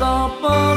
sapa